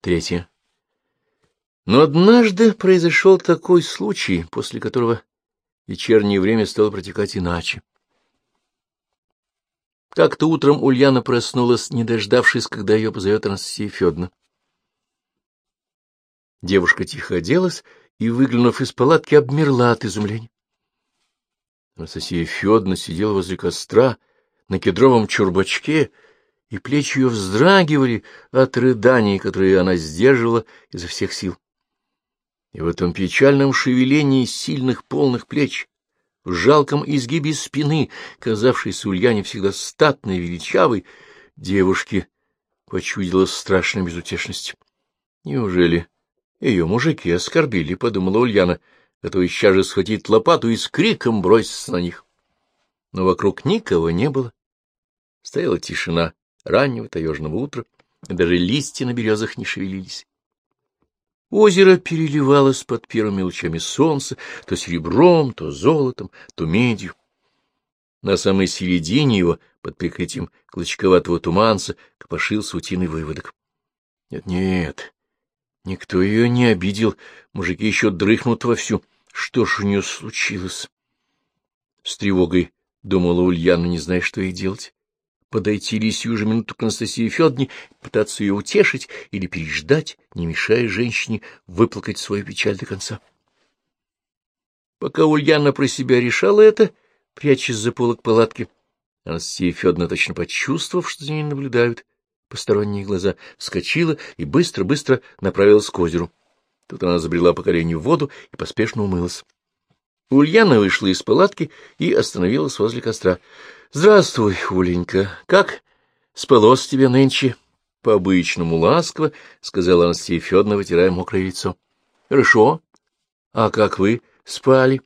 Третье. Но однажды произошел такой случай, после которого вечернее время стало протекать иначе. Как-то утром Ульяна проснулась, не дождавшись, когда ее позовет Анастасия Федоровна. Девушка тихо оделась и, выглянув из палатки, обмерла от изумления. Анастасия Федоровна сидела возле костра на кедровом чурбачке, и плечи ее вздрагивали от рыданий, которые она сдерживала изо всех сил. И в этом печальном шевелении сильных полных плеч, в жалком изгибе спины, казавшейся Ульяне всегда статной величавой, девушке почудилась страшная безутешность. Неужели ее мужики оскорбили, — подумала Ульяна, готовая сейчас же схватить лопату и с криком броситься на них. Но вокруг никого не было. Стояла тишина раннего таежного утра, и даже листья на березах не шевелились. Озеро переливалось под первыми лучами солнца то серебром, то золотом, то медью. На самой середине его, под прикрытием клочковатого туманца, копошился утиный выводок. Нет-нет, никто ее не обидел, мужики еще дрыхнут вовсю. Что ж у нее случилось? С тревогой думала Ульяна, не зная, что ей делать подойти ли сию же минуту к Анастасии Федоровне, пытаться ее утешить или переждать, не мешая женщине выплакать свою печаль до конца. Пока Ульяна про себя решала это, прячась за полок палатки, Анастасия Федоровна, точно почувствовав, что за ней наблюдают посторонние глаза, вскочила и быстро-быстро направилась к озеру. Тут она забрела по колени в воду и поспешно умылась. Ульяна вышла из палатки и остановилась возле костра. — Здравствуй, Уленька. Как спалось тебе нынче? — по-обычному ласково, — сказала Анастасия Федоровна, вытирая мокрое лицо. — Хорошо. А как вы спали?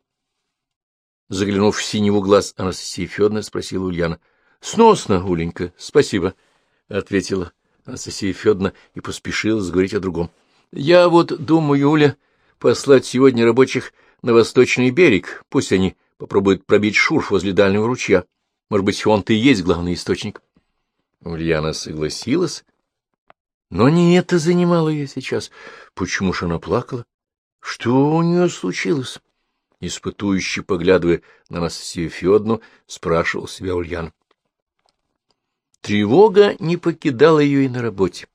Заглянув в синего глаз, Анастасия Федоровна спросила Ульяна. — Сносно, Уленька, спасибо, — ответила Анастасия Федоровна и поспешила заговорить о другом. — Я вот думаю, Уля, послать сегодня рабочих на восточный берег, пусть они попробуют пробить шурф возле дальнего ручья. Может быть, он-то и есть главный источник. Ульяна согласилась, но не это занимало ее сейчас. Почему же она плакала? Что у нее случилось? Испытующе поглядывая на Анастасию Федоровну, спрашивал себя Ульян. Тревога не покидала ее и на работе.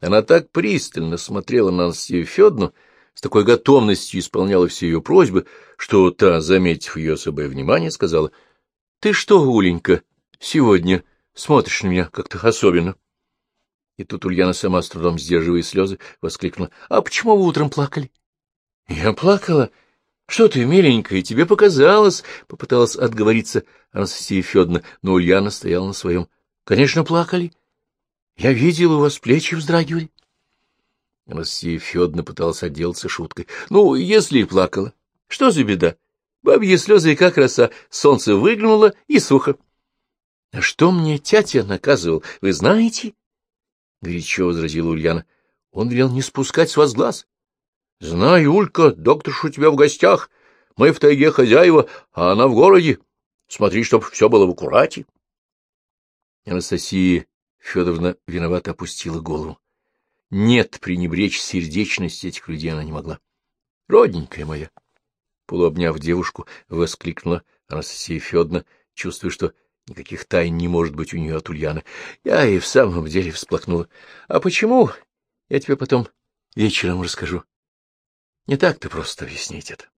Она так пристально смотрела на Анастасию Федоровну, с такой готовностью исполняла все ее просьбы, что та, заметив ее особое внимание, сказала —— Ты что, Уленька, сегодня смотришь на меня как-то особенно? И тут Ульяна сама с трудом сдерживая слезы, воскликнула. — А почему вы утром плакали? — Я плакала. Что ты, миленькая, тебе показалось? — попыталась отговориться Анастасия Федоровна, но Ульяна стояла на своем. — Конечно, плакали. Я видела, у вас плечи вздрагивали. Анастасия Федоровна пыталась отделаться шуткой. — Ну, если и плакала, что за беда? Бабьи слезы и как роса, солнце выглянуло и сухо. — А что мне тятя наказывал, вы знаете? — горячо возразила Ульяна. — Он велел не спускать с вас глаз. — Знаю, Улька, докторш у тебя в гостях. Мы в тайге хозяева, а она в городе. Смотри, чтоб все было в аккурате. Анастасия Федоровна виновато опустила голову. Нет, пренебречь сердечность этих людей она не могла. Родненькая моя, Полуобняв девушку, воскликнула Анастасия Федоровна, чувствуя, что никаких тайн не может быть у нее от Ульяны. Я и в самом деле всплакнула. — А почему? Я тебе потом вечером расскажу. Не так-то просто объяснить это.